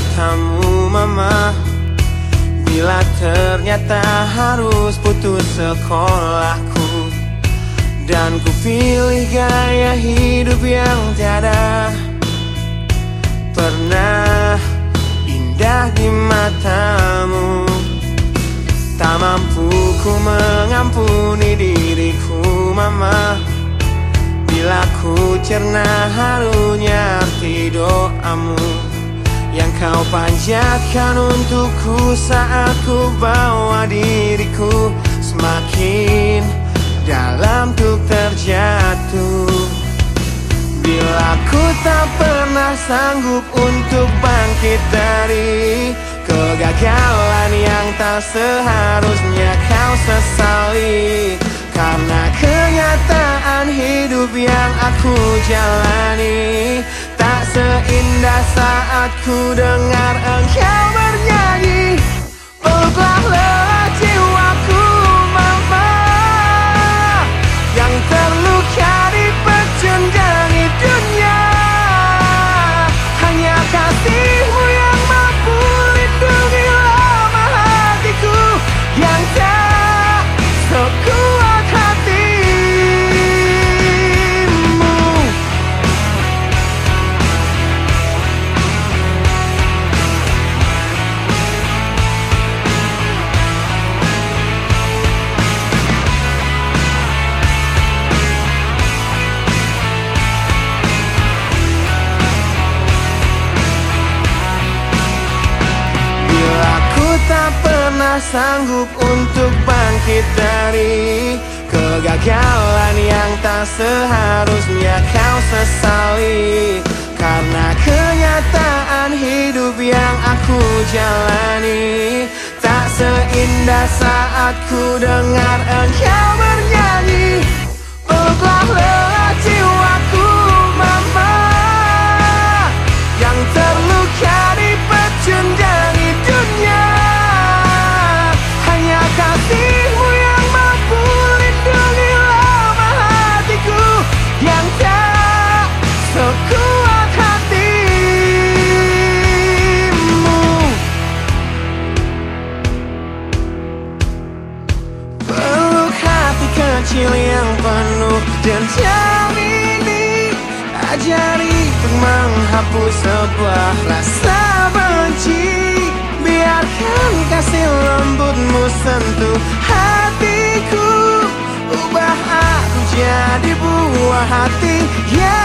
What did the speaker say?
matamu mama. Bila ternyata harus putus sekolahku Dan ku pilih gaya hidup yang tiada. Pernah indah di matamu. Tak mampu ku mengampuni diriku mama. Bila ku cerna harunya arti doamu yang kau panjatkan untukku saat ku bawa diriku Semakin dalam tuk terjatuh. Bila ku tak pernah sanggup untuk bangkit dari Kegagalan yang tak seharusnya kau sesali Karena kenyataan hidup yang aku jalani Seindah saat ku dengar engkau sanggup untuk bangkit dari Kegagalan yang tak seharusnya kau sesali. Karena kenyataan hidup yang aku jalani Tak seindah saat ku dengar engkau bernyanyi Oh telah penuh dendam ini Ajari untuk menghapus sebuah rasa benci. Biarkan kasih lembutmu sentuh hatiku. Ubah aku jadi buah hati. Yang